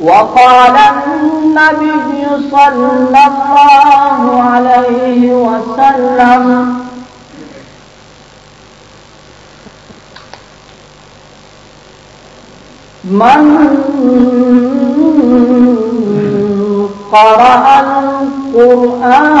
وقال النبي صلى الله عليه وسلم من قرأ القرآن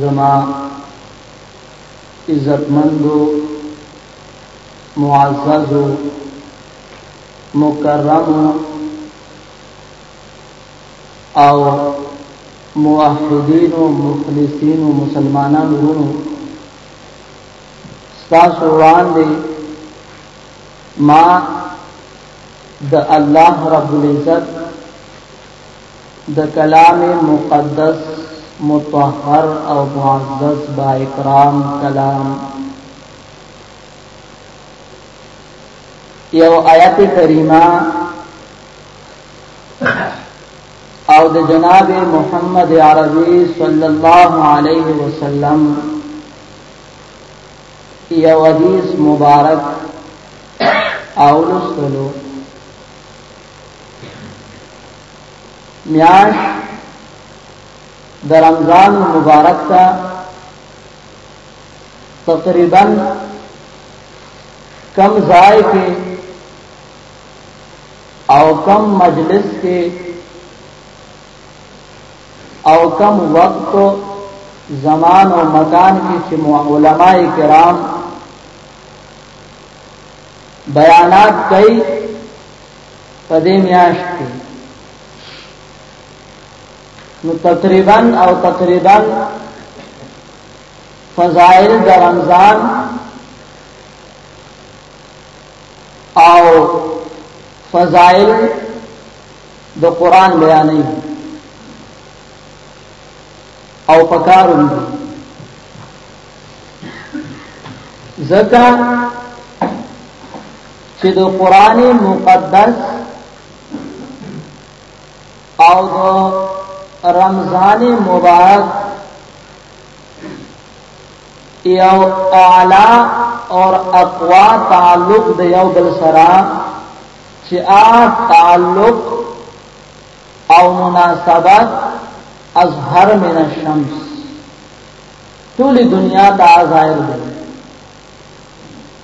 زما عزتمندو معززو مکرمو او موحدین او مخلصین او مسلمانان ورونو تاسو وړاندې ما د الله رب العزت د کلام مقدس مطهر او معزز با اکرام کلام یو آیت کریمه او د جناب محمد عربي صلی الله علیه وسلم یو حدیث مبارک او لستلو میاش د رمضان مبارک ته تقریبا کم ځای کې او کم مجلس کې او کم وقت زمان او مکان کې چې علماء کرام بیانات کوي په دې میاشت کې نو تقریبا او تقریبا فضائل د رمضان او فضائل د قران بیانې او پکارون دي زکه چې د قران مقدس او د رمضان مبارک یو اعلی اور اقوا تعلق د یو بل سره چې آ تعلق او مناسبت از هر من الشمس ټول دنیا ته ظاهر دی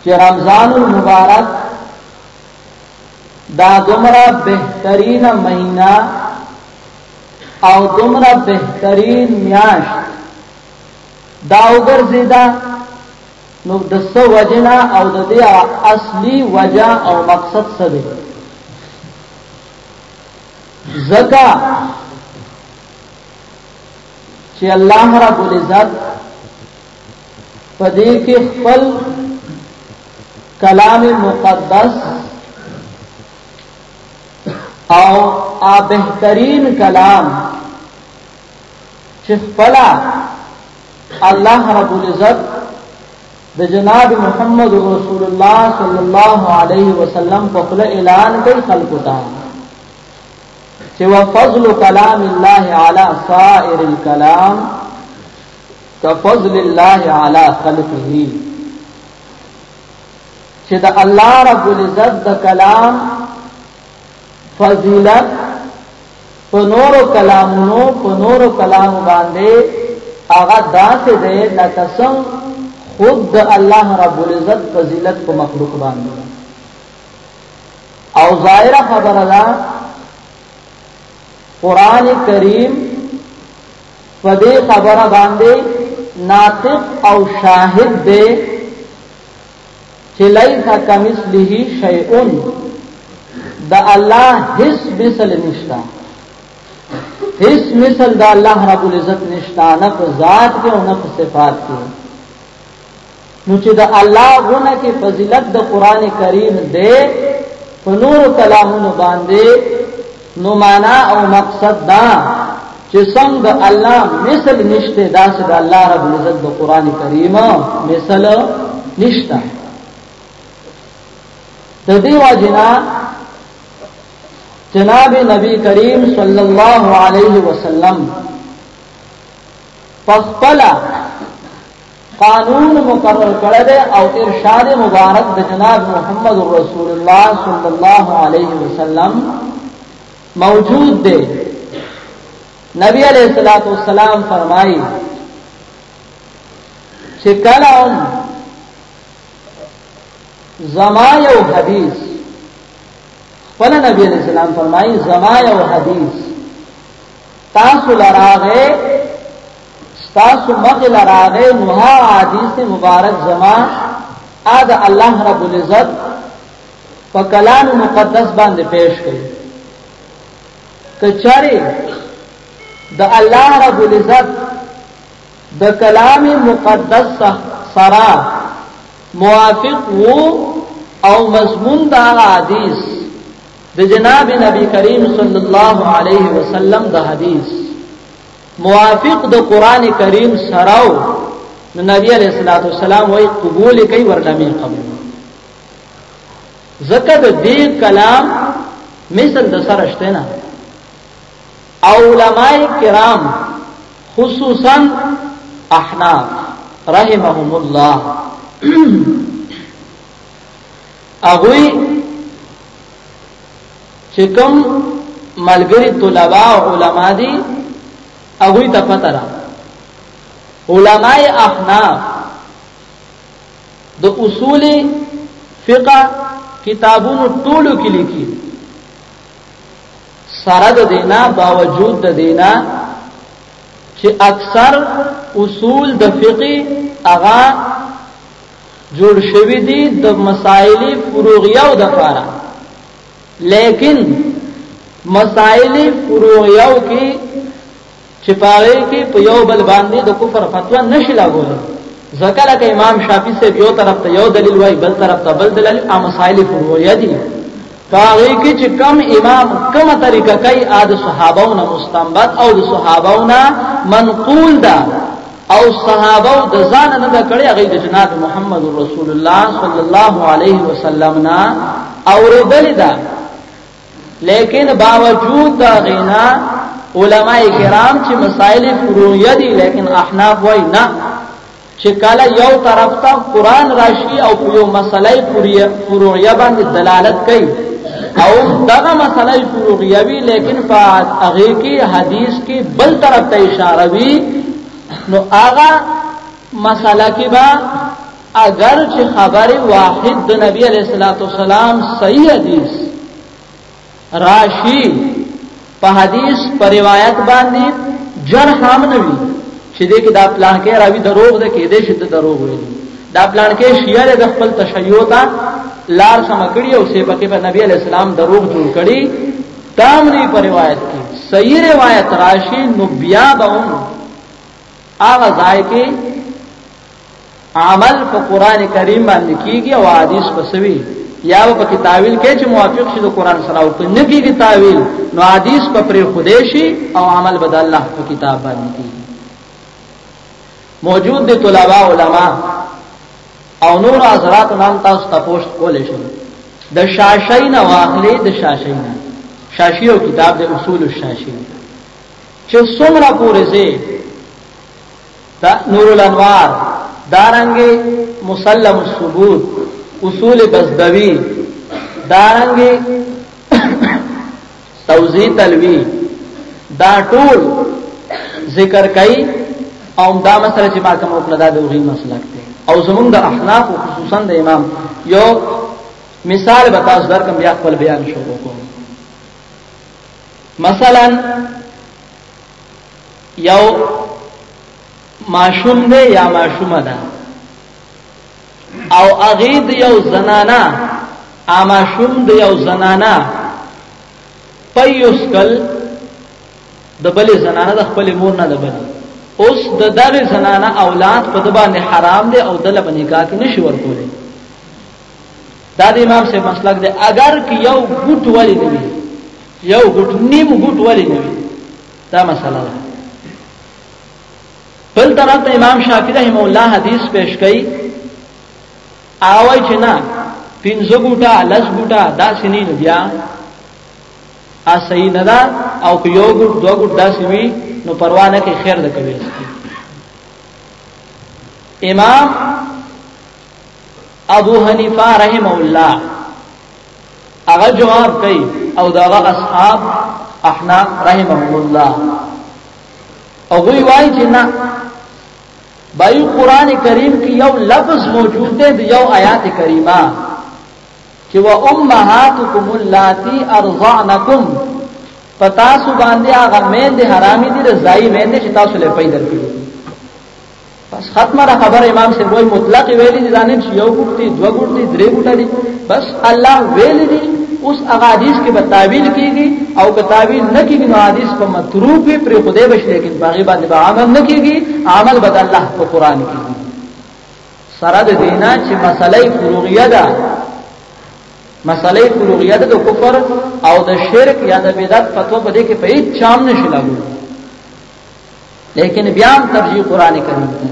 چې رمضان المبارک دا دومره بهترین مهینه او دومره بهترین میاشت دا وګرځیدا نو د څه وجنا او د دې اصلي وجہ او مقصد څه دی زکا چې الله رب العزت په دې کې خپل کلام مقدس او ا بهترین کلام چې خپل الله رب العزت د جناب محمد رسول الله صلی الله علیه وسلم په خپل اعلان کوي خلقو ته چې وفضل کلام الله علی سائر الكلام کفضل الله علی خلقه چې د الله رب العزت د کلام فضیلت په نورو کلامونو په نورو کلام باندې هغه داسې دی لکه څنګه خود د الله رب العزت فضیلت په مخلوق باندې او ظاهره خبره ده قران کریم په دې خبره باندې ناطق او شاهد دی چې لیس کمثله شیء د الله هیڅ مثل نشته هیڅ مثل د الله رب العزت نشته نه په ذات کې او نه په صفات کې نو چې د الله غونه کې فضیلت د قران کریم دی په نور کلامونو باندې نو معنا او مقصد دا چې څنګه الله مثل نشته دا چې د الله رب العزت د قران کریم مثل نشته د دې واجنا جناب نبی کریم صلی الله علیه وسلم فخپلا قانون مقرر کړی دی او ارشاد مبارک د جناب محمد رسول الله صلی الله علیه وسلم موجود دی نبی علیہ الصلوۃ والسلام فرمایي چې کله هم زما یو حدیث خپل نبی علیہ السلام فرمایي زما یو حدیث تاسو لراغه تاسو مخ لراغه نو ها حدیث مبارک زما ادا الله رب العزت په کلام مقدس باندې پیش کړي کچاري د الله رب العزت د کلام مقدس سره موافق وو او مضمون دا حدیث د جناب نبی کریم صلی الله علیه وسلم د حدیث موافق د قران کریم سره نو نبی علیہ الصلوۃ والسلام وی قبول کوي ورنامه قبول زکه د دې کلام مثل د سره شته نه علماء کرام خصوصا احناف رحمهم الله هغوی چې کوم ملګری طلبه او علما دي هغوی ته پته ده علماء احناف د اصول فقه کتابونو ټولو کې لیکي سره د دینا باوجود د دینا چې اکثر اصول د فقه هغه جوړ شوی دی د مسائل فروعیو د پاره لیکن مسائل فروعیو کې چې پاره کې په یو بل باندې د کفر فتوا نشي لاګول ځکه لکه امام شافعي سے یو طرف ته یو دلیل وای بل طرف ته بل دلیل ا مسائل فروعیه دي پاره کې چې کم امام کومه طریقه کوي ا د صحابهونو مستنبط او د صحابهونو منقول ده او صحابه د ځان نه دا کړي هغه د جناب محمد رسول الله صلی الله علیه وسلم نه اوریدل دا لیکن باوجود دا غینا علما کرام چې مسائل فروعیه دي لیکن احناف وای نه چې کله یو طرف ته قران راشي او یو مسله فروعیه باندې دلالت کوي او دغه مسله فروعیه وی لیکن په هغه کې حدیث کې بل طرف ته اشاره وی نو هغه مسله کې با اگر چې خبر واحد د نبی علیہ الصلوۃ والسلام صحیح حدیث راشی په حدیث په روایت باندې جرح هم نه وي چې دې کې دا پلان کې راوي دروغ ده کې دې شي د دروغ وي دا پلان کې شیعه د خپل تشیع ته لار سم کړی او سی پکې په نبی علی السلام دروغ جوړ کړی تام نه په روایت کې صحیح روایت راشي نو بیا به هغه ځای کې عمل په قران کریم باندې کیږي او حدیث پسوي یا په کې تعویل کې چې موافق شي د قران سره او کې نه کیږي تعویل نو حدیث په پر خودیشي او عمل بد الله په کتاب باندې کیږي موجود دي طلباء علما او نور حضرات نام تاسو تاسو کول شي د شاشي نه واخلې د شاشي نه شاشي او کتاب د اصول الشاشي چې څومره پورې زه دا نور الانوار دارنګي مسلم الثبوت اصول بزدوی دارنګي توزی تلوی دا ټول ذکر کوي او دا مسله چې ما کوم وکړه دا د وغي مسلک دی او زمونږ د احناف او خصوصا د امام یو مثال به تاسو درکم بیا خپل بیان شروع کوم مثلا یو ماشوم دی یا ماشومه ده او هغه د یو زنانا ا ماشوم د یو زنانا پیوسکل د بل زنانه د خپل مور نه لبل اوس د دغه زنانه اولاد په د باندې حرام دی او د لبن نکاح کې نشي ورکولې دا د امام صاحب مسلک دی اگر که یو ګټ ولې دی یو ګټ نیم ګټ ولې دی دا مسله ده بل طرف ته امام شافعي رحم الله حدیث پیش کړي آوای چې نه پنځه ګوټه لس ګوټه دا سني نه بیا ا صحیح نه ده او که یو ګوټ دوه ګوټ دا سوي نو پروا نه کوي خیر ده کوي امام ابو حنیفه رحم الله هغه جواب کوي او داغه اصحاب احناف رحمهم الله او وی وای چې نه بای قران کریم کې یو لفظ موجود دی د یو آیات کریمه چې وا امهاتکم اللاتی ارضعنکم پتا سو باندې هغه مین دي حرامي دي رضای مین دي چې تاسو له پیدا کړو بس ختمه دا خبر امام سے وای مطلق ویلی دي ځانیم چې یو ګټي دوه ګټي درې ګټه دي بس الله ویلی دي اوس هغه حدیث کې به تعویل کیږي او که تعویل نه کیږي نو حدیث په متروک وي پر خدای بش لیکن باغی باندې به عمل نه کیږي عمل به الله په قران کیږي سره د دینا چې مسلې فروغیه ده مسلې فروغیه ده د کفر او د شرک یا د بدعت فتوا په دې کې په هیڅ چام نشي لاګو لیکن بیا هم ترجیح قران کریم ته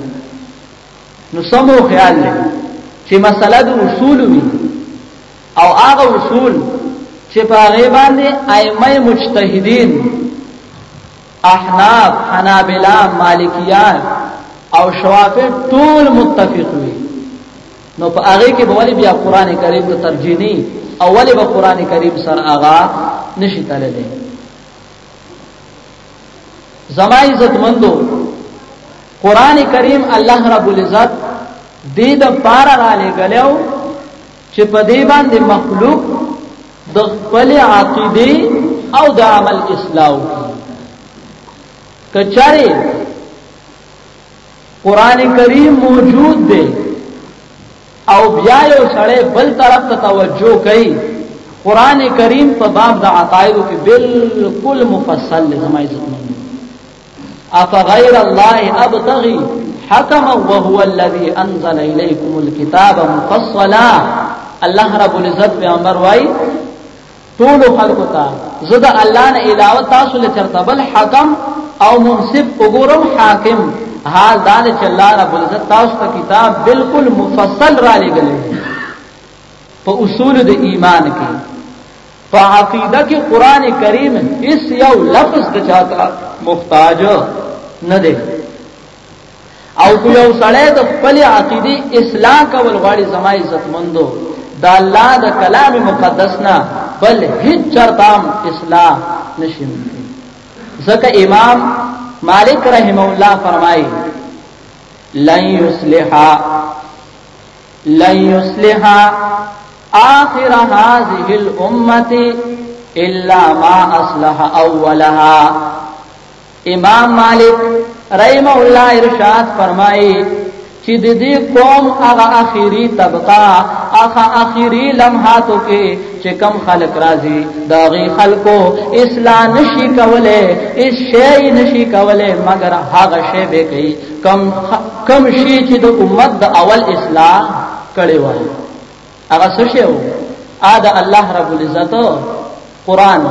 نو سمو خیال لري چې مسله د اصول وي او هغه اصول چې په هغه باندې ائمه مجتهدین احناف حنابلہ مالکیان او شوافی ټول متفق وي نو په هغه کې بولی بیا قران کریم ته ترجیح نه اولی به قران کریم سره آغا نشي تللی زما عزت مندو قران کریم الله رب العزت دې د پار را لګلو چې په دې باندې مخلوق د خپل عقیده او د عمل اصلاح کچاري قران کریم موجود دی او بیا یو سړی بل طرف ته توجه کوي قران کریم په باب د عقایدو کې بالکل مفصل دی زما عزت مند اف غیر الله ابتغي حکما وهو الذي انزل اليكم الكتاب مفصلا الله رب العزت پیغمبر وای ټولو خلکو ته زه د الله نه علاوه تاسو له چرته بل حکم او منصف وګورم حاکم حال دا چې الله رب العزت تاسو ته کتاب بالکل مفصل را لګلې په اصول د ایمان کې په عقیده کې قران کریم هیڅ یو لفظ د چاته محتاج نه دی او که یو سړی د خپل عقیده اصلاح کول غواړي زما عزت مندو د الله د کلام مقدس نه بل هیڅ چرتام اصلاح نشي ځکه امام مالک رحم الله فرمایي لن یصلحا لن یصلحا آخر هذه الامه الا ما اصلح اولها امام مالک رحمه الله ارشاد فرمایي چې د دې قوم هغه اخیری طبقه هغه اخیری لمحاتو کې چې کم خلق راځي دا غي خلقو اصلاح نشي کوله اس شی نشي کوله مگر هغه شی به کوي کم کم شی چې د امت د اول اصلاح کړي وای هغه څه شی وو ا د الله رب العزت قران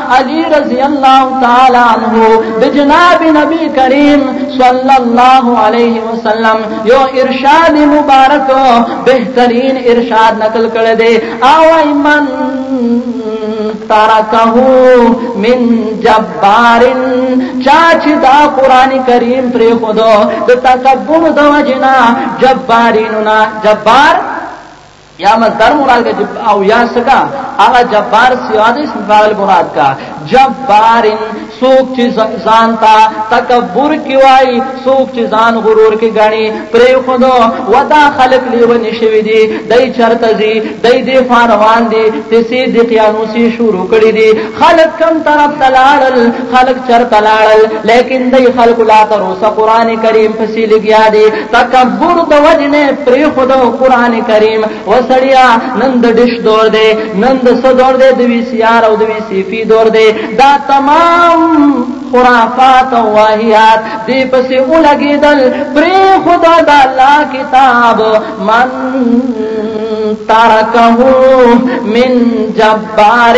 علی رضی الله تعالی عنہ د جناب نبی کریم صلی الله علیه وسلم یو ارشاد مبارک بهترین ارشاد نقل کړی دی او ایمن ترکه من جبار چا چې دا قران کریم پر خدا د تکبر د وجنا جبارینو نا جبار یا مصدر مراد کا جب او یا سکا اغا جبار سیاد اسم فاعل مراد کا جبار سوک چی زان تا تکبر کی وائی سوک چی زان غرور کی گنی پری خودو و دا خلق لیونی شوی دی دی چرتزی دی دی فاروان دی تسی دی قیانوسی شروع کری دی خلق کم طرف تلالل خلق چرته لاړل لیکن دای خلق لا تر اوسه قران کریم پسې لګیا دي تکبر د وجنه پر خود قران کریم وسړیا نن د ډش دور دی نن د څه دور دی د وی سی آر او د وی سی پی دور دی دا تمام خرافات او واهیات دې پسې ولګیدل پر خدا د الله کتاب من ترکه من جبار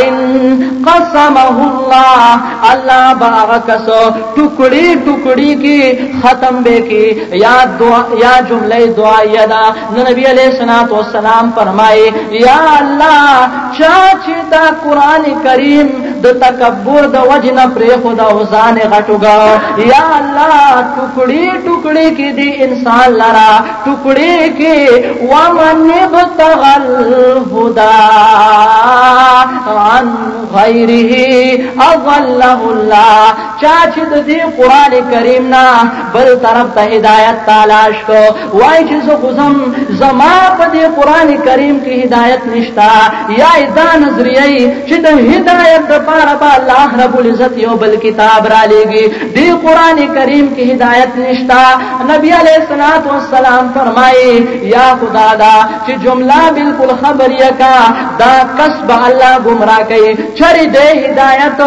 قسمه الله الله باغ کسو ټکړي ټکړي کی ختم به کی یا دعا یا جمله دعا یدا نبی علیہ الصلوۃ والسلام فرمایي یا الله چا چې دا قران کریم د تکبر د وجنه پر خدا او ځان غټوګا یا الله ټکړي ټکړي کی دی انسان لرا ټوکړې کې ومن ابتغى الهدى عن غيره اضله الله چا چې د دې قران کریم نه بل طرف ته هدایت تلاش کو وای چې زه غزم زما په دې قران کریم کې هدایت نشتا یا دا نظریه چې د هدایت لپاره به الله رب العزت یو بل کتاب را لېږي دی قران کریم کې هدایت نشتا نبی علیہ الصلات والسلام فرمایي یا خدا دا چې جمله بالکل خبریه کا دا کسب الله گمراه کوي چری دې هدایت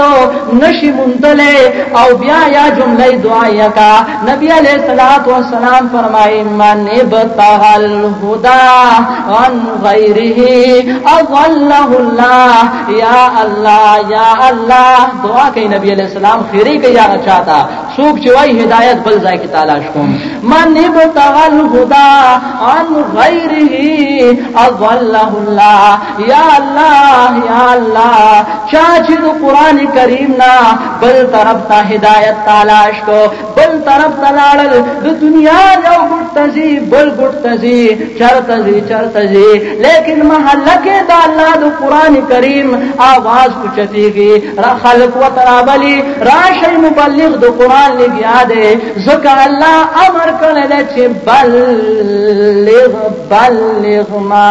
نشي مونتله او بیا یا جمله دعایه کا نبی علیہ الصلات والسلام فرمایي من بتهل هدا عن غیره اضله الله یا الله یا الله دعا کوي نبی علیہ سلام خیری کوي هغه چاته څوک چې وای هدایت بل ځای کې تلاش کوم من بتغل هدا عن غیره اضله الله یا الله یا الله چا چې د قران کریم نه بل طرف ته هدایت تلاش کو بل طرف ته لاړل د دنیا یو ګټ تزي بل ګټ تزي چرته زي چرته زي لیکن محله کې د الله د قران کریم आवाज کوچتيږي را خلق و ترابلی راشي مبلغ د قران لګیا دی ځکه الله امر کړی دی چې بلغ بلغ ما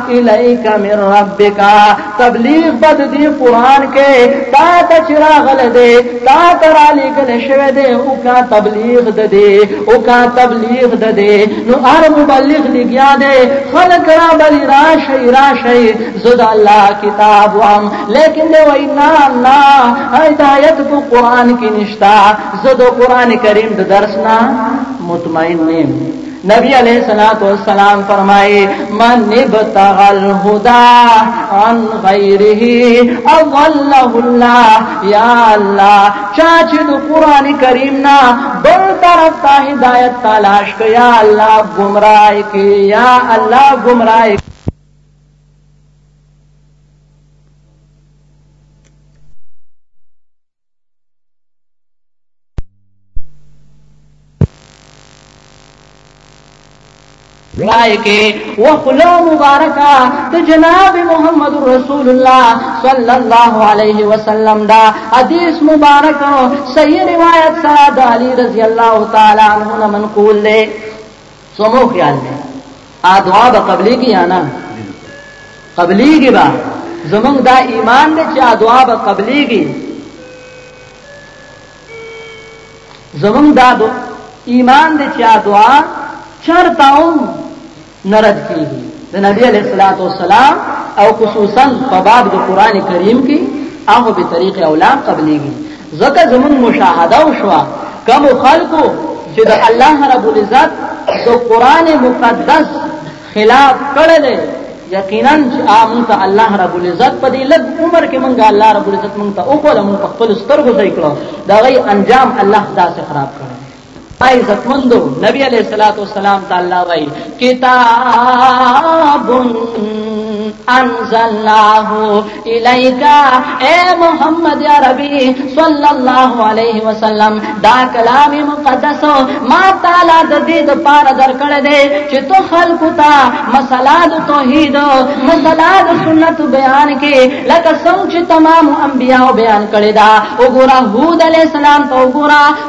الیک من ربک تبلیغ بد دی قران کې تا ته چراغل دی تا ته را لګل شوی دی او کا تبلیغ د دی او کا تبلیغ د دی نو ار مبلغ لګیا دی خلق را بل را شی را شی زد الله کتاب وام لیکن دی وای نا نا هدایت په قران کې نشتا زد قران کریم د درس نه مطمئن نیم نبی علیہ الصلات والسلام فرمائے من ابتغى الهدى عن غيره اضله الله یا الله چا چې د قران کریم نه بل طرف ته هدایت تلاش کوي یا الله گمراه کی یا الله گمراه پای کې وخلو مبارکا د جناب محمد رسول الله صلی الله علیه وسلم دا حدیث مبارک صحیح روایت سره د علی رضی الله تعالی عنہ منقول دی سو مو خیال دی ا دعا به قبلېږي یا نه قبلېږي به زمونږ دا ایمان دی چې ا دعا به قبلېږي زمونږ دا دو ایمان دی چې ا دعا چرته هم نرد کیږي د نبی علیہ الصلوۃ والسلام او خصوصا په باب د قران کریم کې هغه به طریق اولا قبلېږي ځکه زموږ مشاهده وشوه کوم خلکو چې د الله رب العزت د قران مقدس خلاف کړل یقینا چې امون ته الله رب العزت په دې لږ عمر کې مونږه الله رب العزت مونږ ته او خپل مونږ خپل سترګو ځای کړو دا غي انجام الله داسې خراب کړو اي عزتمندو نبي عليه الصلاه والسلام تعالی وای کتاب انزلناه الیک اے محمد یا ربی صلی الله علیه وسلم دا کلام مقدس ما تعالی د دې د پاره درکړې دې چې تو خلق تا مسله د توحید مسله د سنت بیان کې لکه څنګه چې تمام انبیاء بیان کړی دا وګوره هود علی السلام ته وګوره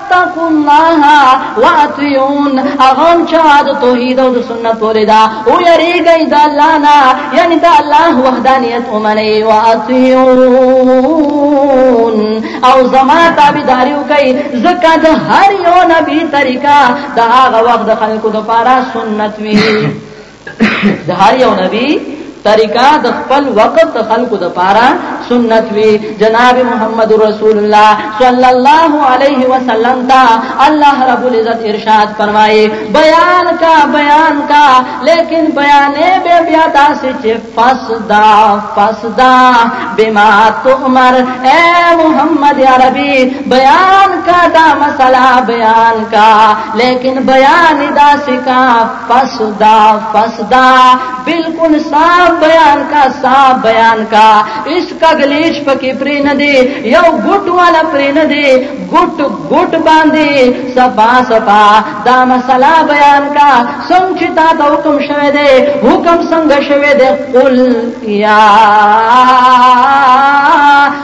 واتقوا الله واطيعون اغم چا د توحید او د سنت پورې دا او یریږي د الله نه یعنی د الله وحدانیت ومني واطيعون او زما تابعداري وکي زکه د هر یو نبی طریقہ د هغه وخت د خلکو لپاره سنت وی د هر یو نبی طریقه د خپل وخت د خلکو د پاره سنت وی جناب محمد رسول الله صلی الله علیه وسلم تا الله رب العزت ارشاد فرمایي بیان کا بیان کا لیکن بیانې به بیا تاسو چې فسدا فسدا بما تؤمر اے محمد عربی بیان کا دا مسئلہ بیان کا لیکن بیان دا سکا فسدا فسدا بالکل صاف بیان کا صاف بیان کا اس کا گلیش پکې پرې نه دی یو ګټ والا پرې نه دی ګټ ګټ باندې سبا سبا دا مسله بیان کا څنګه چې تا ته حکم شوه دی حکم څنګه شوه دی قل یا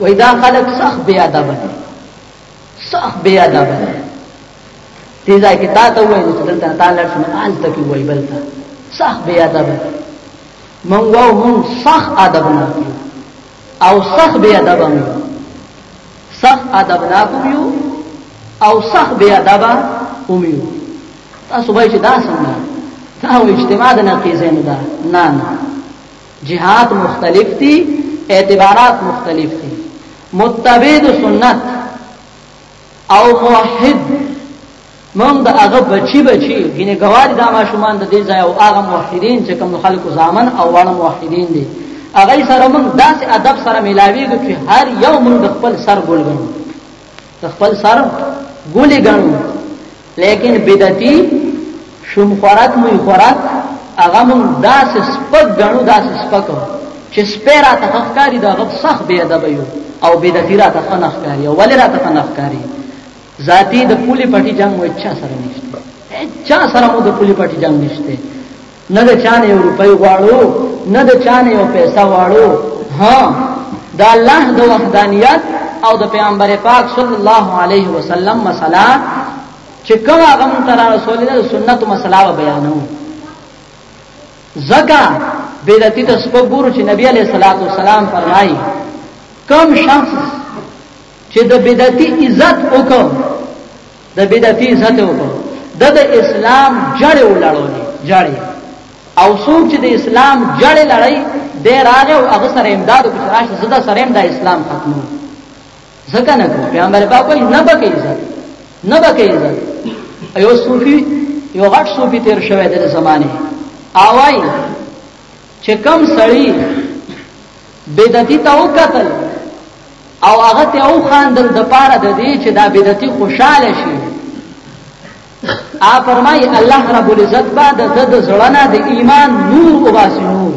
وای دا خلک سخت بی ادب دي سخت بی ادب دي دې ځای کې تا ته وای چې دلته تا لړ شنو آل ته کې وای بلته سخت بی ادب دي مونږ واو مونږ سخت ادب نه او سخت بی ادب مو سخت ادب نه کویو او سخت بی ادب اومیو تاسو به چې دا څنګه دا اجتماع د نقیزین ده نه نه جهات مختلف دي اعتبارات مختلف دي متبع د سنت او موحد مونږ د هغه بچی بچی ګینه ګوار دا ماشومان د دې ځای او هغه موحدین چې کوم خلکو ځامن او واړه موحدین دي هغه سره مونږ داسې ادب سره ملاویږو چې هر یو مونږ د خپل سر ګل ګڼو د خپل سر ګولې ګڼو لیکن بدعتي شوم خوراک مو خوراک هغه مونږ داسې سپک ګڼو داسې سپک چې سپی راته ښه ښکاري د هغه سخت بې ادبه یو او بدعتي راته ښه نه ښکاري او ولې راته ښه نه ښکاري ذاتي د پولې پټي جنګ مو هېچا سره نشته هېچا سره مو د پولې پټي جنګ نشته نه د چا نه یو روپۍ غواړو نه د چا نه یو پیسه غواړو ها د الله د وحدانیت او د پیغمبر پاک صلی الله علیه وسلم مسله چې کوم هغه مون تر رسول الله سنت مسله بیانو زکا بدعتي ته سپګورو چې نبی علیہ الصلوۃ والسلام فرمایي کم شخص چې د بدعتي عزت وکړ د بدعتي عزت یې وکړو د د اسلام جړې ولاړو دي جړې او څوک چې د اسلام جړې لړۍ د راغه او هغه سره امداد او کراش زده سره د اسلام ختمو ځکه نه کوي پیغمبر پاک وایي نه بکې عزت نه بکې عزت ایو صوفي یو غټ صوفي تیر شوی د زمانه اوای چې کم سړی بدعتي ته وکتل او هغه ته او خاندل د پاره د دې چې دا بدعتي خوشاله شي ا فرمای الله رب العزت با د د زړه د ایمان نور وباسي نور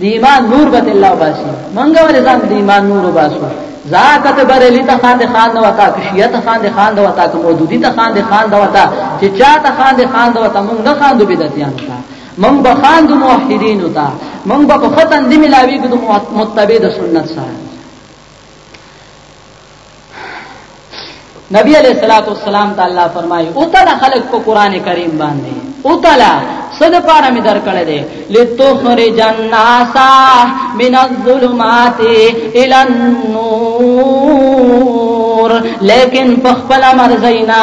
د ایمان نور به الله وباسي منګه ولې ځان د ایمان نور وباسو زاکت بریلی ته خان د خان نو وتا کشیه ته خان د خان نو وتا کوم ودودی ته خان د خان نو وتا چې چا ته خان د خان نو وتا مونږ نه خان د بدعتیان ته مونږ به خاندو موحدین ته مونږ به په ختن دی ملاویږو د متبع د سنت سره نبی علیہ الصلوۃ والسلام تعالی فرمایي او تعالی خلق په قران کریم باندې او تعالی صد پارا می در کړه دے لتخرج الناس من الظلمات الى النور لیکن پخپل مرزینا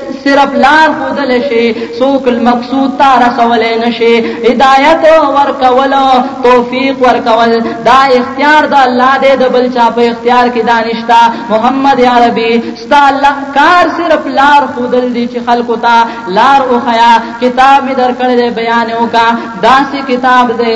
صرف لار خودل شي سوک المقصود تا رسول نشي هدایت ورکول توفیق ورکول دا اختیار د الله دې د بل چا په اختیار کې دانشتا محمد عربي ستا الله کار صرف لار خودل دي چې خلکو ته لار او خیا کتاب می درکړل بیان وکا داسې کتاب دې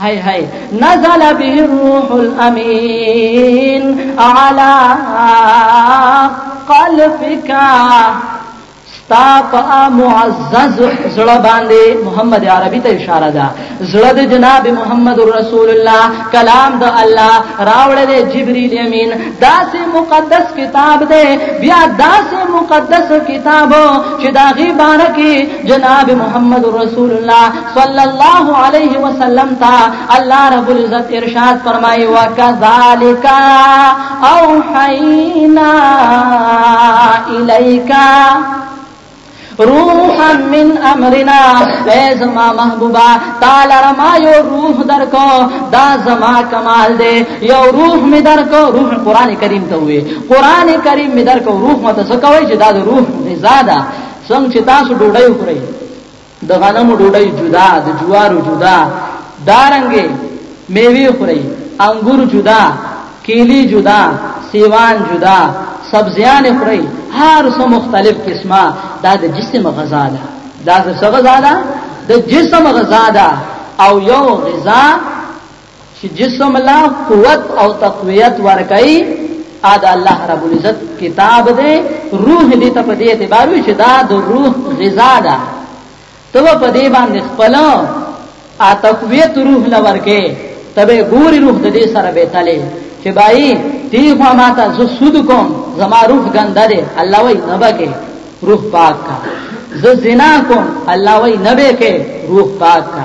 هی هی نزل به الروح الامین علی قلبک ستا په معزز زړه باندې محمد عربي ته اشاره ده زړه د جناب محمد رسول الله کلام د الله راوړل جبريل امين داسې مقدس کتاب دی بیا داسې مقدس کتاب چې دا غي بارکه جناب محمد رسول الله صلی الله علیه وسلم تا الله رب العزت ارشاد فرمایي وکذالک اوحینا الیک روحا من امرنا اے زما محبوبا تعالی رما یو روح در کو دا زما کمال دے یو روح می در کو روح قران کریم ته وی قران کریم می در کو روح مت سکوي چې دا روح نه زیاده څنګه چې تاسو ډوډۍ خورئ د غنمو ډوډۍ جدا، د جوارو جدا، دارنګه میوې خورئ، انګور جدا، کیلې جدا، سیوان جدا، سبزیانې خورئ، هر څه مختلف قسمه، دا د جسم غذا ده. دا د څه غذا ده؟ د جسم غذا ده او یو غذا چې جسم لا قوت او تقویت ورکړي ا د الله رب العزت کتاب دی روح دې ته په دې اعتبار وي چې دا د روح غذا ده ته په دې باندې خپل ا تقویت روح لور کې تبه ګوري روح د دې سره به تلې چې بای دی خو ما ته زه سود کوم زما روح ګنده دی الله وای نه بکه روح پاک کا زه زنا کوم الله وای نه بکه روح پاک کا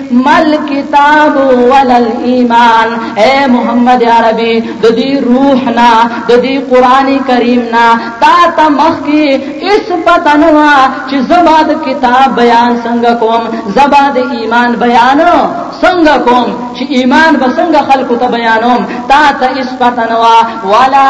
مل کتاب ولل ایمان اے محمد عربی د دې روح نا د دې قران کریم نا تا ته مخ کې اس پتنوا چې زما د کتاب بیان څنګه کوم زما د ایمان بیان څنګه کوم چې ایمان به څنګه خلکو ته بیانوم تا ته اس پتنوا ولا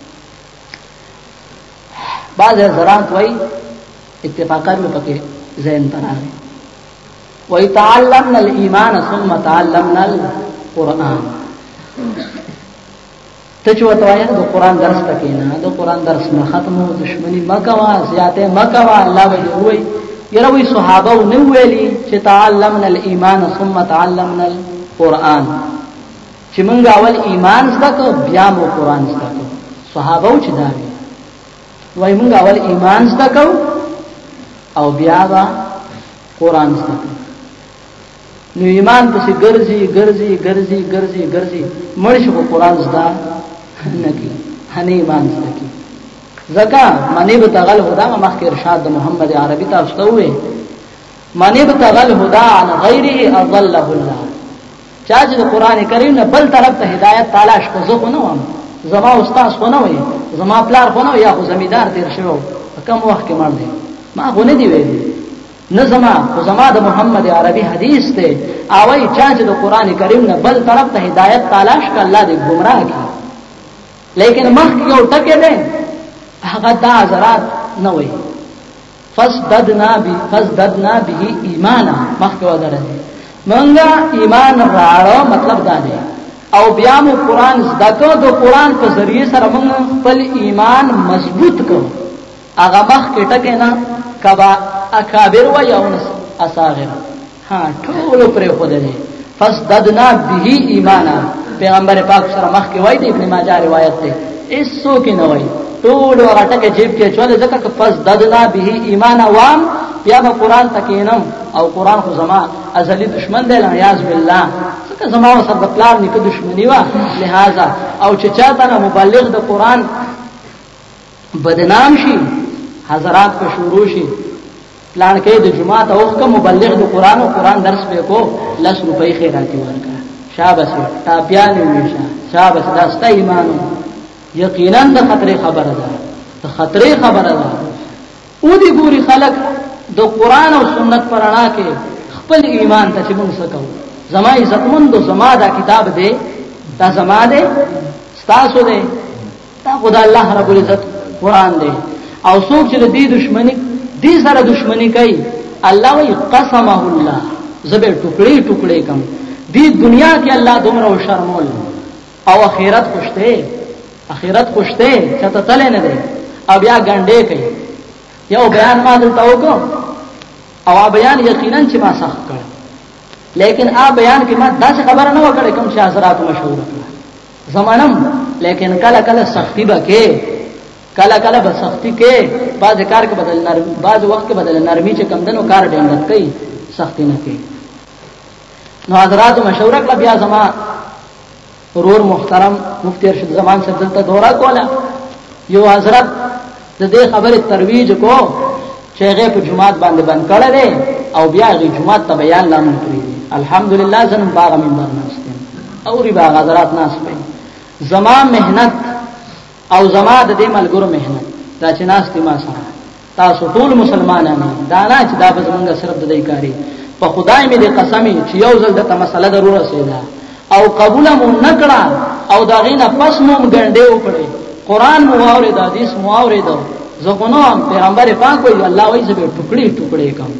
بعض حضرات وای اتفاقا مې پکې ذهن ته راغی وای تعلمنا الايمان ثم تعلمنا القران ته چې وته وایې د قران درس پکې نه د قران درس نه ختمو دښمنی مکوا زیاته مکوا الله به وای یره وی صحابه نو ویلي چې تعلمنا الايمان ثم تعلمنا القران چې مونږ اول ایمان زده کو بیا مو قران زده کو صحابه چې دا وی وای مونږ اول ایمان زده کو او بیا با قران زده کو نو ایمان پسې ګرځي ګرځي ګرځي ګرځي ګرځي مړ شو قران زده نه کی هنه ایمان زده کی زکا منی به تغل هدا مخکې ارشاد د محمد عربي تاسو ته وې منی به تغل هدا عن غیره اضله الله چا چې د قران کریم نه بل طرف ته هدایت تلاش کو زه خو نه وم زما استاد خو نه وي زما پلار خو نه یا خو زمیدار تیر شو کم وخت کې مړ دی ما خو نه دی ویلي نه زما خو زما د محمد عربي حدیث ته اوای چا چې د قران کریم نه بل طرف ته هدایت تلاش ک الله دې گمراه کړي لیکن مخ یو ټکه ده هغه دا حضرات نه وي فزددنا به فزددنا به ایمان مخکې ودرې مونږه ایمان راړو مطلب دا دی او بیا مو قران زده کو د قران په ذریعه سره مونږ خپل ایمان مضبوط کو هغه مخکې ټکه نه کبا اکابر و یونس اصاغر ها ټول پرې خودلې فسددنا به ایمانا پیغمبر پاک سره مخ کې وای دی ابن ماجه روایت دی ایسو کې نه وای ټول هغه ټکه جیب کې چول ځکه که فسددنا به ایمانا وام بیا به قران تکینم او قران خو زما ازلی دشمن دی لعیاذ بالله ځکه زما او سب پلان نکه دشمنی وا لہذا او چې چاته مبلغ د قران بدنام شي حضرات په شروع شي پلان کې د جمعه ته اوخه مبلغ د قران او قران درس به کو لس روپۍ خیراتي ورکړه شابه سي تابعان ویشه شابه دا ست ایمان یقینا د خطرې خبره ده د خطرې خبره ده او دي ګوري خلک د قران او سنت پر اړه کې خپل ایمان ته چې موږ سکو زما عزتمند زما دا کتاب دی دا زما دی ستاسو دی دا خو د الله رب العزت قران دی او څوک چې د دې دشمنی دې سره دشمنی کوي الله وی قسمه الله زبر ټوکړي ټوکړي کم دې دنیا کې الله دومره شرمول او اخرت خوشته اخرت خوشته چې ته تل نه دی او بیا ګنډې کوي یو بیان ما دلته وکړ او بیان یقینا چې ما سخت کړ لیکن آ بیان کې ما داسې خبره نه وکړې کوم چې حضرات مشهور کړ زمانم لیکن کله کله سختی به کې کله کله به سختی کې بعض کار کې بدل نر بعض وخت کې بدل نرمي چې کم دنو کار ډېر نه کوي سختی نه کوي نو حضرات مشوره کړ بیا زما رور محترم مفتی ارشد زمان صاحب دلته دورا کوله یو حضرت د دې خبرې ترویج کو چې هغه په جمعات باندې بند کړل او بیا هغه جمعات ته بیان لا مونږ کړی الحمدلله زم باغ منبر نشته او ری باغ حضرات ناس په زما مهنت او زما د دې ملګرو مهنت دا چې ناس دي ما سره تاسو ټول مسلمانانو دا نه چې دا به زمونږ صرف د دې کاری په خدای مې دې قسم چې یو ځل د مسله ضرور رسیدا او قبول مو نکړه او دا غینه پس مو ګنډه وکړي قران مو اورید حدیث مو اورید زه خو نو پیغمبر پاک وی الله وی زه ټوکړي ټوکړي کوم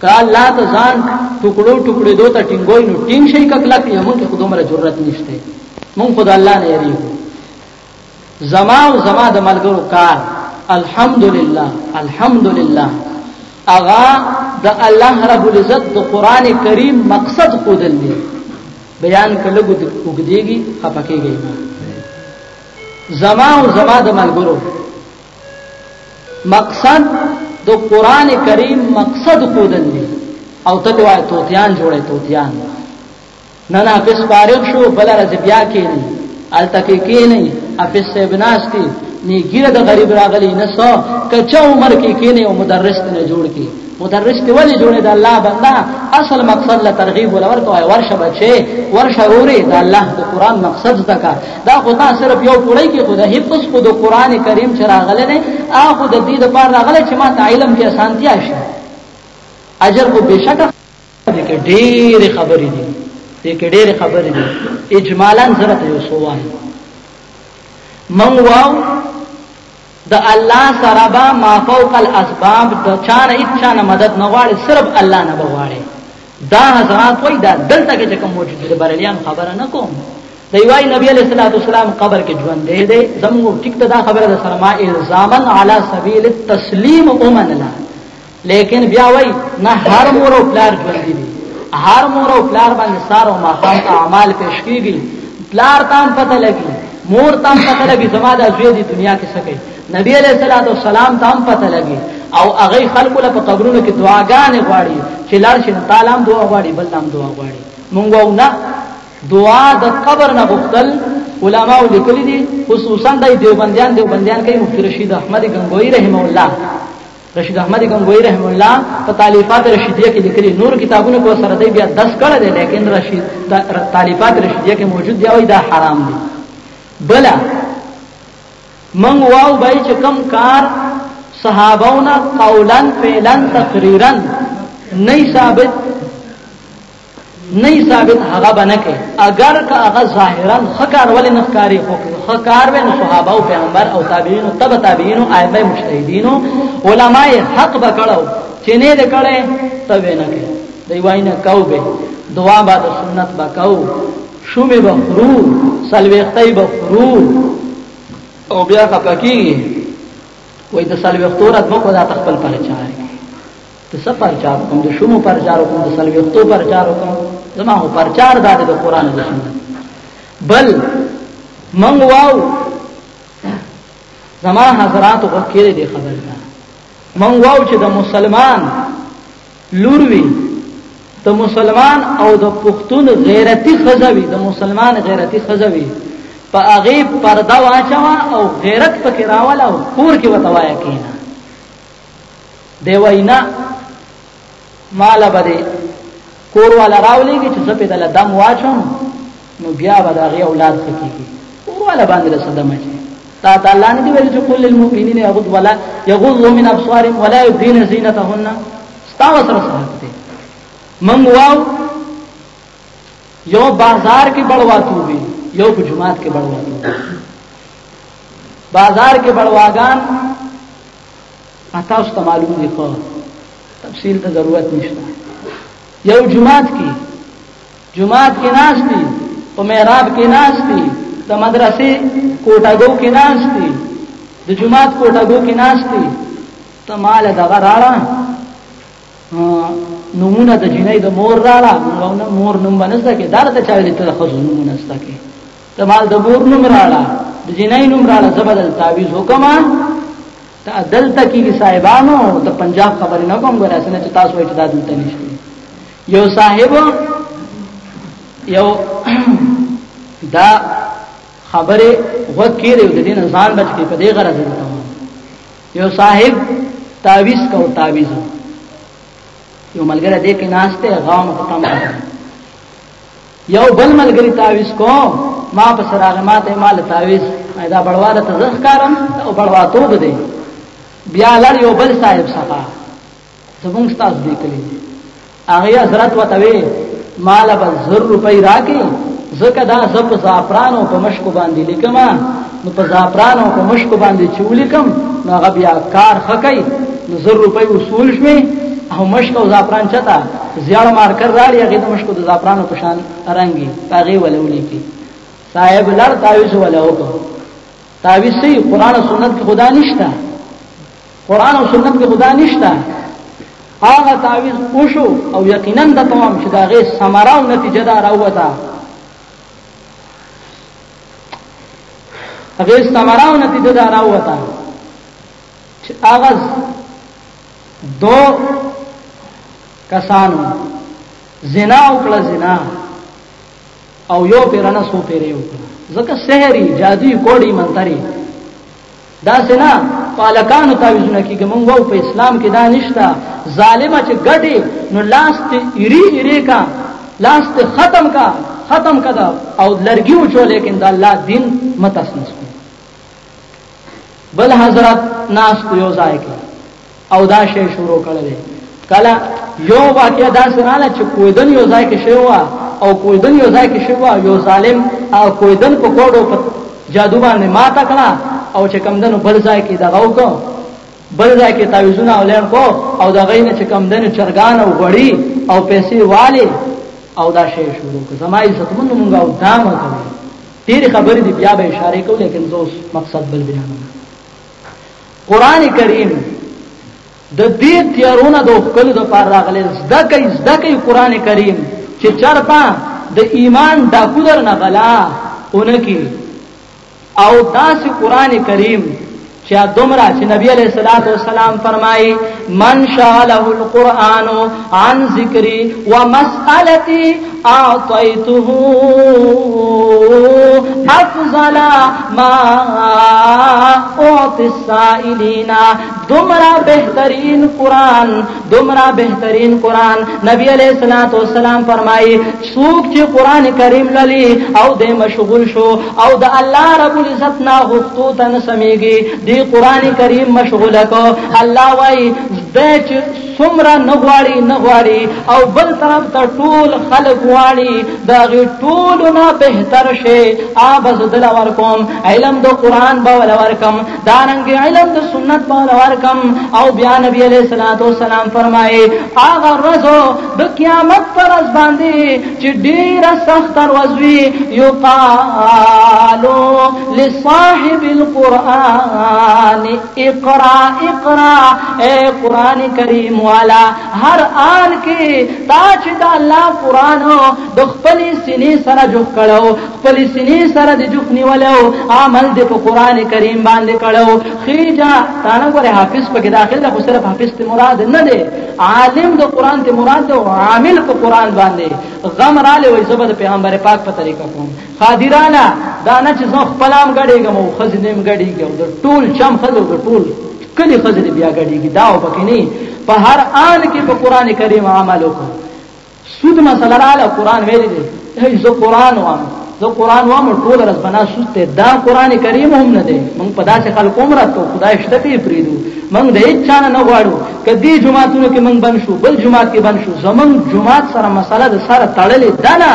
کا الله ته ځان ټوکړو ټوکړي دوته ټینګوي نو ټینګ شي ککلک یې مونږ خو دومره جرأت نشته مونږ خدای الله نه یریږو زما او زما د ملګرو کار الحمدلله الحمدلله اغا د الله رب العزت د قران کریم مقصد خودل دی بیان کله وګدیږي خپکیږي زما او زما د ملګرو مقصد د قران کریم مقصد خودل دي او ته وای توتیان جوړه توتیان نن حافظ فارغ شو بل راځي بیا کینی الته کې کینی حافظ صاحب ناشتي نه ګیره د غریب راغلی نه سو کچا عمر کې کینی او مدرس نه جوړ کی مدرس ته ولی جوړه د الله بندا اصل مقصد له ترغیب ولا ورته وای ورشه بچي ورشه اوري د الله د قران مقصد زکا دا خو تا صرف یو پړی کې خو د حفظ خو د قران کریم چې راغله نه اخو د دې د پاره راغله چې ما ته علم کې اسانتیا شي اجر خو بشک دې کې ډېرې خبرې دي دې کې ډېرې خبرې دي اجمالاً زره ته یو څو وایم من واو د الله سره به ما فوق الاسباب د چانه هیڅ چانه مدد نه غواړي صرف الله نه بغواړي دا حضرات وای دا دلته کې کوم موجود دي بریلیان خبره نه کوم دی وای نبی علیہ الصلوۃ والسلام قبر کې ژوند دی دی زموږ ټیک دا خبره ده سره ما الزامن علی سبیل التسلیم اومن الله لیکن بیا وای نه هر مور او پلار ژوندۍ دي هر مور او پلار باندې سار او ماخام اعمال پیش کیږي پلار تام پته لګي مور تام پته لګي زما د ازوی دی دنیا کې سکے نبی علیہ الصلوۃ والسلام تام پته لګي او هغه خلکو له قبرونو کې دعاګانې غواړي چې لار شي تعالی هم دعا غواړي بل هم دعا غواړي مونږ نه دعا د قبر نه غوښتل علما لیکلي دي خصوصا د دیوبندیان دیوبندیان کوي مفتی رشید احمد غنگوی رحم الله رشید احمد گنگوی رحم الله په تالیفات رشیدیه کې لیکلي نور کتابونه کو سره دی بیا دس کړه دی لیکن رشید تالیفات رشیدیه کې موجود دی او دا حرام دی بلا من واو بای چې کم کار صحابونه قولا فعلا تقریرا نه ثابت نه ثابت هغه بنه کې اگر که هغه ظاهرا خکار ولې نه ښکاری خو خکار ول صحابه او پیغمبر او تابعین او تبع تابعین او ائمه مجتهدین او علما حق بکړو چې نه دې کړي ته نه کې دی وای نه کاو به دعا بعد سنت بکاو شومې به خرو سلوختای به خرو او بیا خپکی وای د سلوختورت مکو دا تخپل پرچار د څه پرچار کوم د شومو پرچار کوم د سلويختو پرچار کوم زما هو پرچار دا د قران او سنت بل من واو زما حضرات وکړي دي خبر ده من واو چې د مسلمان لوروي د مسلمان او د پښتون غیرتی خزوي د مسلمان غیرتی خزوي په هغه پرده واچوا او غیرت پکې راواله او کور کې وتوایا کینا دی وای نه مال به دی کور والا راولېږي چې زه په دله دم واچوم نو بیا به د هغې اولاد څه کېږي کور والا باندې له صدم اچي تا ته الله نه دي ویلي چې قل للمؤمنین یغض ولا یغضوا من ابصارهم ولا یبدین زینتهن ستا وسره څه حق دی موږ واو یو بازار کې بړواتو وي یو په جماعت کې بړواتو بازار کې بړواګان تاسو ته معلوم دی خو تفصیل ته ضرورت نشته یو جماعت کې جماعت کې ناس دي په محراب کې ناس دي د مدرسې کوټاګو کې ناس دي د جماعت کوټاګو کې ناس دي ته مال دغه راړه نمونه د جنۍ د مور راړه نو مور نوم باندې ځکه دا ته چا دې ته خزو نمونه ځکه ته ما د مور نوم راړه د جنای نوم راړه زبدل تعویز حکما ته دلته کې صاحبانو د پنجاب خبرې نه کوم ګره سن چې تاسو وایته دلته نشته یو صاحب یو دا خبره وکړي د دې نه ځان بچ کې په دې غرض نه یو صاحب تعویز کو تعویز یو ملګری دې کې ناشته غام ختم یو بل ملګری تعویز کوم ما په سراغه ماته مال تعویز دا بړواله ته زخ کارم او بړوا توب دی بیا لړ یو بل صاحب صفا زمونږ تاسو دی کلی هغه حضرت وتوی مال به زر روپۍ راکې زکه دا زپ زعفران او په مشکو باندې لیکما نو په زعفران او په مشکو باندې چې ولیکم نو هغه بیا کار ښه کوي نو زر روپۍ وصول شوې او مشک او زعفران چته زیړ مارکر راړي هغه د مشکو د زعفرانو په شان رنګي هغه ولا ولیکي صاحب لړ تعویز ولا وکړه تعویز سي قران او سنت کې خدا نشته قران او سنت کې خدا نشته هغه تعویز وشو او یقینا د تمام چې دا غي ثمره او نتیجه دا راوته هغه ثمره او نتیجه دا راوته چې اغاز دو کسانو زنا او کړه زنا او یو پیرانه سو پیری وکړه ځکه سحری جادوی کوډی منتری داسې نه په الکانو تعویزونه کیږي مونږ وو په اسلام کې دا نشته ظالمه چې ګټي نو لاس ته ایری ایری کا لاس ته ختم کا ختم کدا او لرګي و چولې کې دا الله دین متسنس بل حضرت ناس یو ځای کې او دا شی شروع کړل دی کله یو واقعیا دا سراله چې کویدن یو ځای کې شو او کویدن یو ځای کې شو یو ظالم او کویدن په کوډو په جادو باندې ما تکړه او چې کم دنو بل ځای کې دغه وکړو بل ځای کې تعویذونه ولر کو او دا غینه چې کم دنو چرګان او غړي او پیسې والي او دا شی شروع کړ زما عزت مون مونږه او دام کوي ډیر خبرې دی بیا به اشاره کوم لیکن زه مقصد بل بیان قران کریم د دې تیارونه د خپل د پار راغلي زده کوي زده کوي قران کریم چې چرپا د ایمان دا قدر نه غلا اونکی او داسې قران کریم چې دومره چې نبی علیہ الصلوۃ والسلام فرمایي من شغله القرآن عن ذکری ومسالتی اعطيته افضل ما اعطي السائلين دمرا بهترین قران دمرا بهترین قران نبی علیہ الصلات والسلام فرمایي څوک چې قران کریم للی او د مشغول شو او د الله رب العزت نه غوښتو ته نه سميږي دی قران کریم مشغوله کو الله وای د څومره نه غواړي نه غواړي او بل طرف ته ټول خلک غواړي دا غي ټول نه بهتر شي ابز دل ورکوم علم د قران به ول ورکم دا رنګ علم د سنت به ول ورکم او بیا نبی عليه الصلاه والسلام فرمایي اغه رزو د قیامت پر از باندې چې ډیر سخت وروي یو قالو لصاحب القران اقرا اقرا اے قران کریم والا هر آن کې تا چې د الله قران د خپل سینې سره جوخ کړو خپل سینې سره د جوخ نیولو عمل د قران کریم باندې کړو خېجا تانه غره حافظ په کې داخل خو صرف حافظ ته مراد نه دی عالم د قران ته مراد او عامل په قران باندې غم را لوي زبر پیغمبر پاک په طریقه کوم قادرانه دا نه چې زه خپل هم ګډېږم او ښځې نه هم ګډېږي او د ټول چم ښځې او د ټول کلي ښځې دې بیا ګډېږي دا او پکې نه په هر آن کې په قرآن کریم عمل وکړو سود مسله رااله قرآن ویلی دی هی زه قرآن وام زه قرآن وام ټول ورځ بنا سود ته دا قرآن کریم هم نه دی موږ په داسې خلکو هم راتو خدای شته پې پرېږدو موږ د هېڅ چا نه غواړو که دې جوماتونو کې موږ بند شو بل جومات کې بند شو زموږ جومات سره مسله د سره تړلې ده نه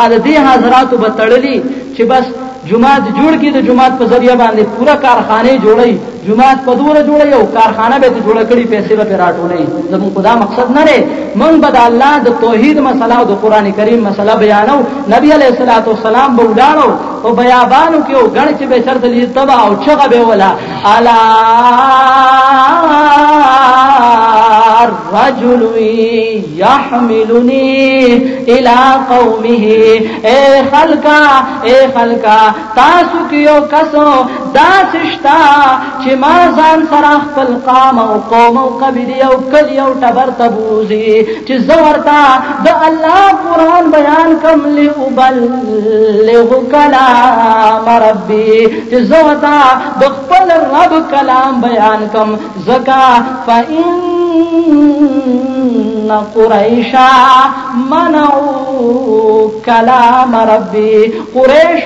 آ د دې حضراتو به تړلي چې بس جومات جوړ کړي د جومات په ذریعه باندې پوره کارخانه جوړي جومات په دوره جوړي او کارخانه به ته جوړ کړي پیسې به راټولي زموږ خدا مقصد نه دی موږ به د الله د توحید مسله او د قران کریم مسله بیانو نبی علیه الصلاۃ والسلام به ولاړو او بیابانو کې او غړ چې به چرته لې تبا او چغه به ولا الا رجل يحملني الى قومه اے خلقا اے خلقا تاسو کیو کسو دا سشتا چې ما ځان سره خپل قام او قوم او قبیله او کلی او ټبر تبوزي چې زورتا د الله قران بیان کوم له وبلغ کلام ربي چې زه وتا د خپل رب کلام بیان کم زکا فإن قريشا منعوا كلام ربي قريش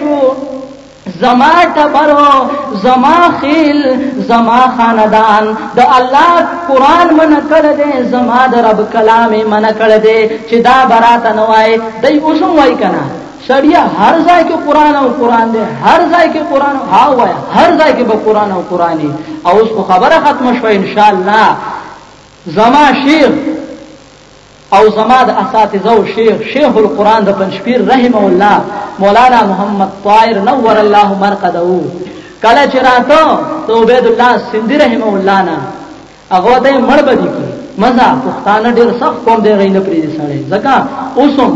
زما تبرو زما خیل زما خاندان د الله قران من کړ دې زما د رب کلام من کړ دې چې دا برات نوای دای اوسم وای کنا سړیا هر ځای کې قران او قران دی هر ځای کې قران ها وای هر ځای کې به قران او قرآني او اوس خو خبره ختم شو ان شاء الله زما شیخ او زما د اساتذه او شیخ شیخ القرآن د پنځپیر رحم الله مولانا محمد طاهر نور الله مرقده کله چې راته تو عبد الله سندي رحم الله نه هغه دی مړ به دی کی. مزه پښتانه ډیر سخت قوم دی غی نه پریدی سړی ځکه اوس هم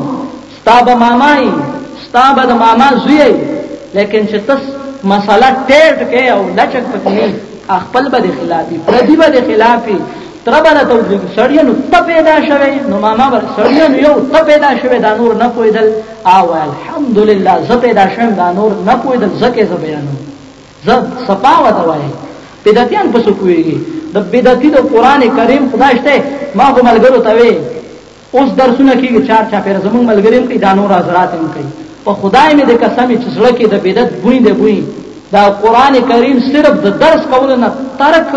ستا به ماما یی ستا به د ماما زوی یی لیکن چې تس مسله ټیټ کې او لچک پکې خپل به د خلافی پردی به د خلافی تر به ته وځي سړی نو ته پیدا شوه نو ماما به سړی نو یو ته پیدا شوه دا نور نه پویدل او الحمدلله زه پیدا شوم دا نور نه پویدل زکه زه بیانوم ځه صفا وته وایي بدعتيان په څه پوهېږي د بدعتي د قران کریم خدای شته ما خو ملګرو ته وی اوس درسونه کېږي چار چا پیر زمونږ ملګري هم کوي دا نور حضرات هم کوي په خدای مې د قسم چې زړه کې د بدعت بوی دی بوی دا قران کریم صرف د درس کولو نه ترک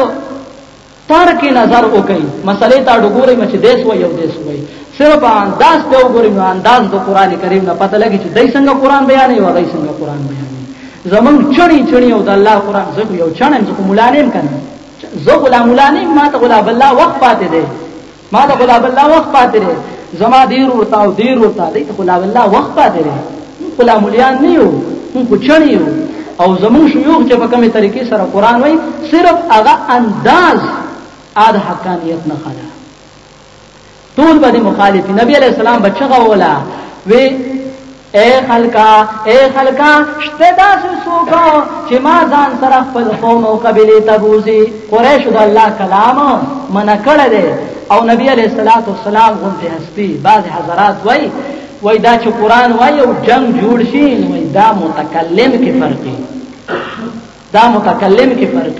تر کی نظر وکړئ مسلې ته ډګورئ مه چې دیس وایي او دیس وایي صرف انداز ته وګورئ نو انداز د قران کریم نه پته لګي چې دای څنګه قران بیانې او دای څنګه قران بیانې زمون چړی چړی او د الله قران زه یو چړم زه مولانیم کنه زه غلا مولانیم ما ته غلا بالله وخت پاتې دی ما ته غلام الله وخت پاتې دی زما ډیر ورته او ډیر ورته دی ته غلام الله وخت پاتې دی غلام الیان نه یو موږ کوچنی یو او زمون شيوخ چې په کومه طریقې سره قران وای صرف هغه انداز اده حقانیت نه خلا ټول باندې مخالف نبی علیہ السلام بچغه ولا وی اې خلکه! اې خلکه! شته داسې څوک چې ما ځان سره خپل قوم او قبیلې ته بوځي؟ قریشو د الله کلام منع کړی دی او نبي علیه الصلوة والسلام غوندې هستي بعضې حضرات وایي وایي دا چې قرآن وایي او جنګ جوړ شي نو وایي دا متکلم کې فرق دا متکلم کې فرق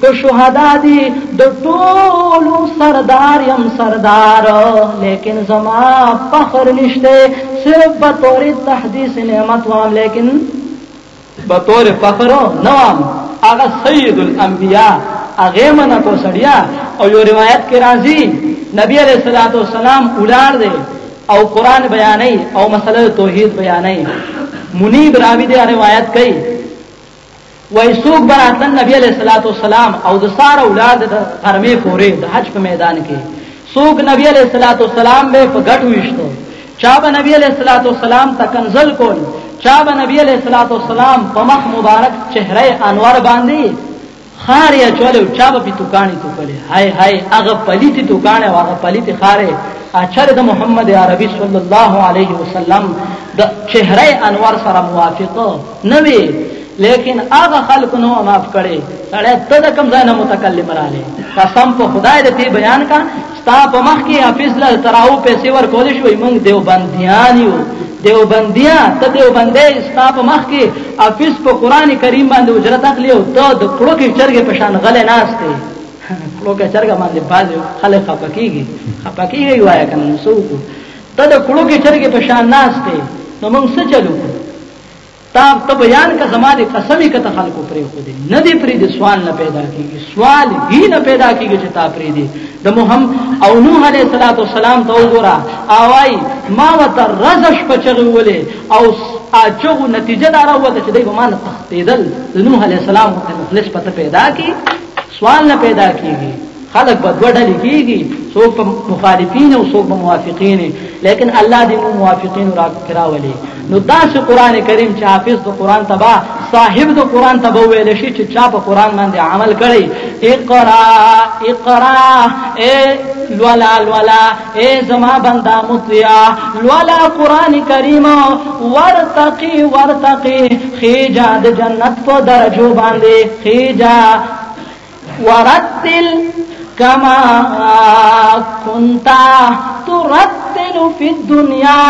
که شهدا دي د ټولو سردار يم سردار لیکن زما فخر نشته صرف به تور تحدیث نعمت وام لیکن به تور فخر نه وام هغه سید الانبیاء هغه منه کو سړیا او یو روایت کې راځي نبی علیہ الصلوۃ والسلام اولار دی او قران بیانې او مسله توحید بیانې منیب راوی دی روایت کوي وای څوک براتن نبی علیہ الصلوۃ والسلام او د سار اولاد د غرمې پورې د حج په میدان کې څوک نبی علیہ الصلوۃ والسلام به په ګټو وشته چا به نبی علیہ الصلوۃ والسلام تکنزل کول چا به نبی علیہ الصلوۃ والسلام په مخ مبارک چهره انوار باندې خار یا چولو چا به توکانی توکلې هاي هاي هغه پلیتی توکانه هغه پلیتی خارې اچر د محمد عربي صلی الله علیه وسلم د چهره انوار سره موافقه نه وی لیکن هغه خلکو نو معاف کړي سړی ته د کوم ځای نه متکلم رااله قسم په خدای دې تی بیان کا ستا په مخ کې حافظ له تراو پیسې ور کول شوې موږ دیوبندیان یو دیوبندیا ته دیوبندې ستا په مخ کې حافظ په قران کریم باندې اجرت اخلي او ته د کړو کې چرګ په شان غلې ناشته کړو کې چرګ باندې باز خلک خپکیږي خپکیږي وایا کنه سو ته د کړو کې چرګ په شان ناشته نو موږ څه چلو تا ته بیان کا زما دې قسمې کته خلکو پرې خو دې نه دې پرې دې سوال نه پیدا کیږي سوال هی نه پیدا کیږي چې تا پرې دې د محمد او نوح علیه الصلاۃ والسلام ته وګوره اوای ما وته رزش پچغه ولې او اچغه نتیجه دار وته چې دې ما نه تختیدل د نوح علیه السلام ته مخلص پته پیدا کی سوال نه پیدا کیږي خلق به دوه ډلې کېږي څوک به مخالفین او څوک به موافقین لیکن الله دې مو موافقین را کراولي نو داسې قران کریم چې حافظ د قران تبا صاحب د قران تبا ویل شي چې چا په قران باندې عمل کړي اقرا اقرا اے لولا لولا اے زما بندا مطیع لولا قران کریم ورتقي ورتقي خيجا د جنت په درجو باندې خيجا ورتل كما كنت ترتل في الدنيا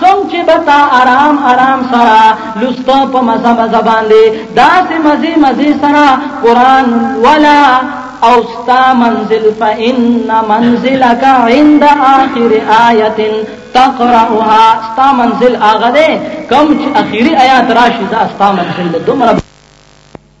سم چې بتا آرام آرام سرا لستا په مزه مزه باندې داسې مزه مزه سرا قران ولا او ستا منزل فإن منزلك عند آخر آية تقرأها ستا منزل آغده کم چې اخیری آیات راشي دا ستا منزل دومره